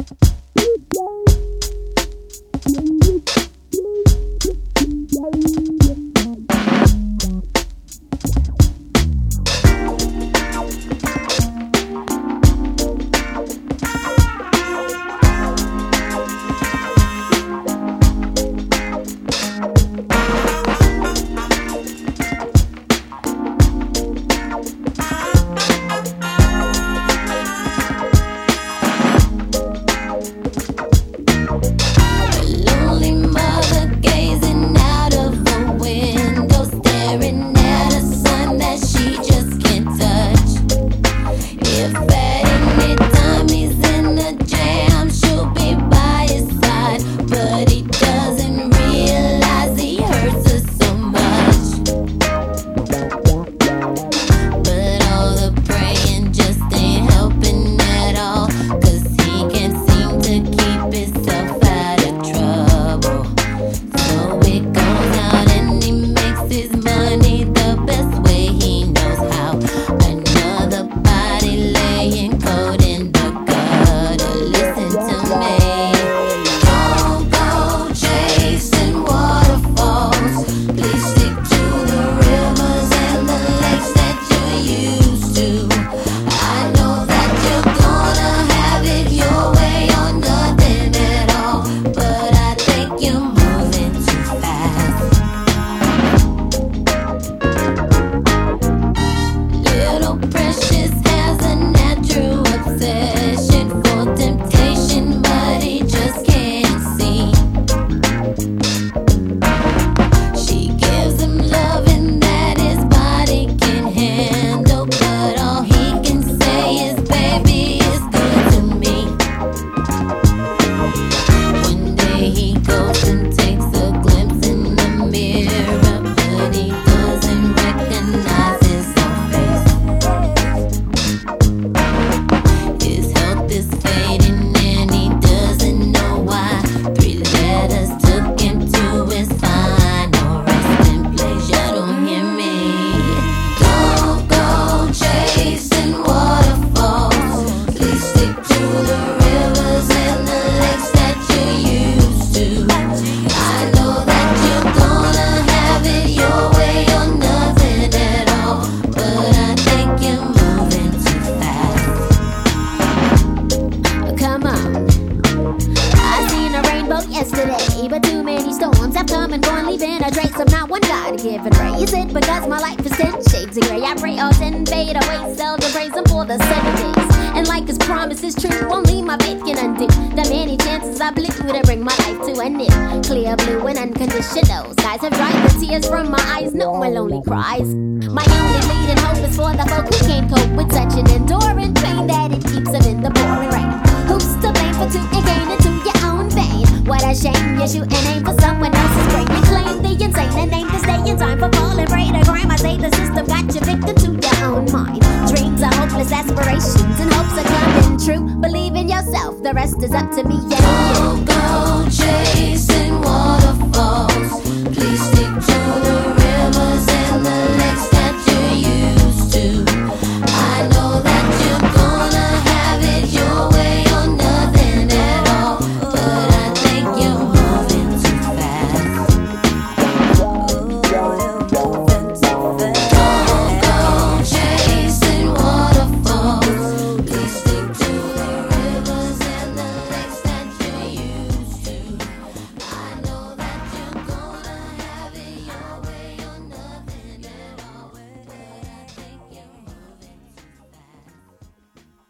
you come and go and leave in a trace. I'm not one God given praise it because my life is ten shades of gray. I pray all ten fade away, the praise Him for the seven days. And like His promise is true, only my faith can undo the many chances I blew to bring my life to a end. Clear blue and unconditional skies have dried the tears from my eyes. No one lonely cries. My only leading hope is for the folk who can't cope with such an enduring pain that Yes, you and aim for someone else's brain. You claim the insane and aim to stay in time for falling prey to crime. I say the system got you victim to your own mind. Dreams are hopeless aspirations and hopes are coming true. Believe in yourself, the rest is up to me and you. Go, go, Jay.